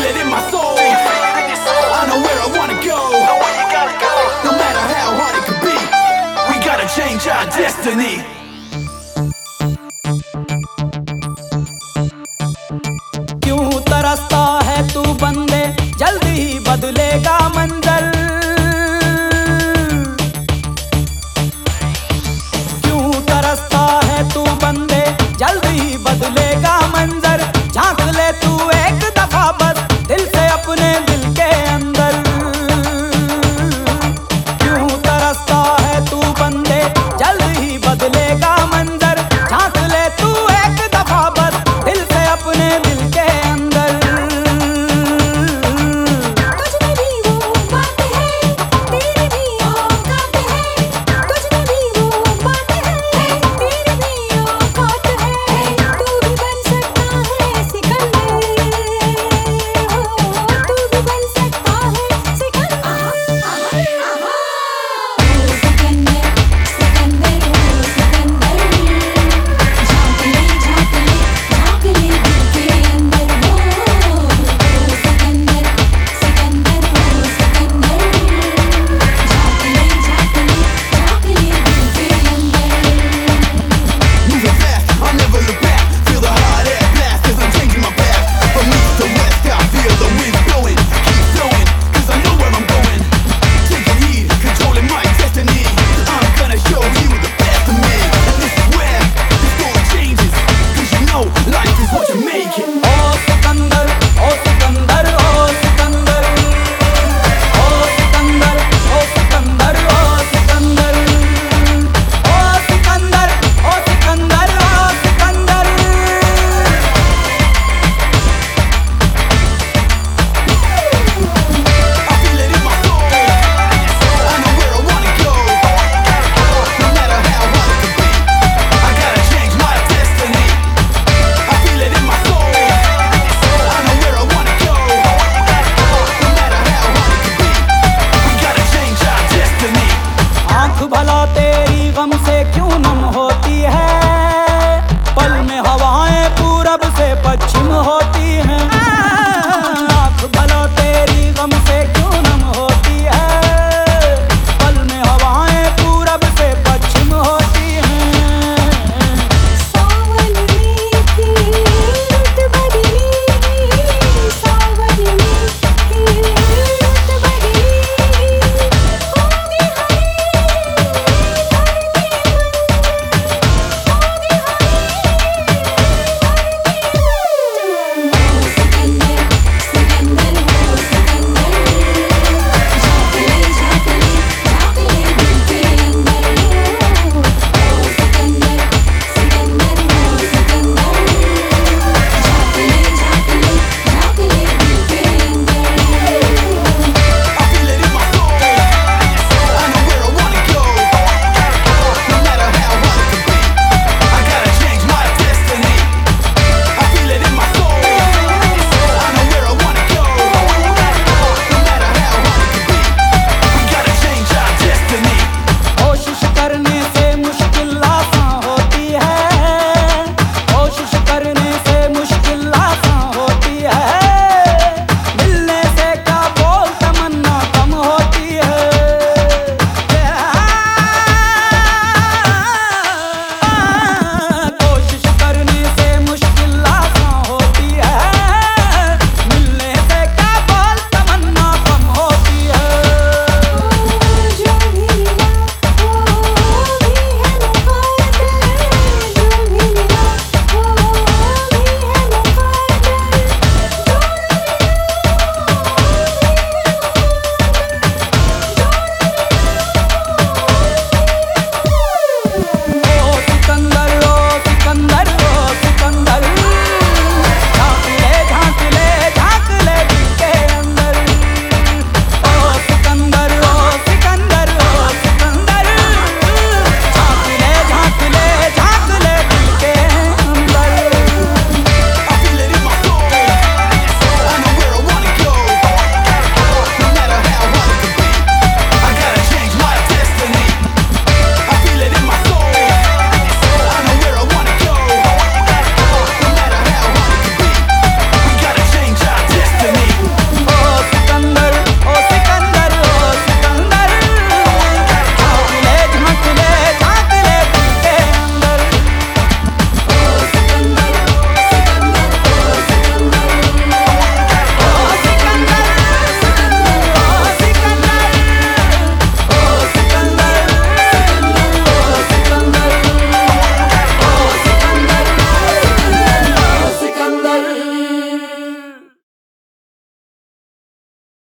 feel it in my soul. I know where I wanna go. No matter how hard it could be, we gotta change our destiny.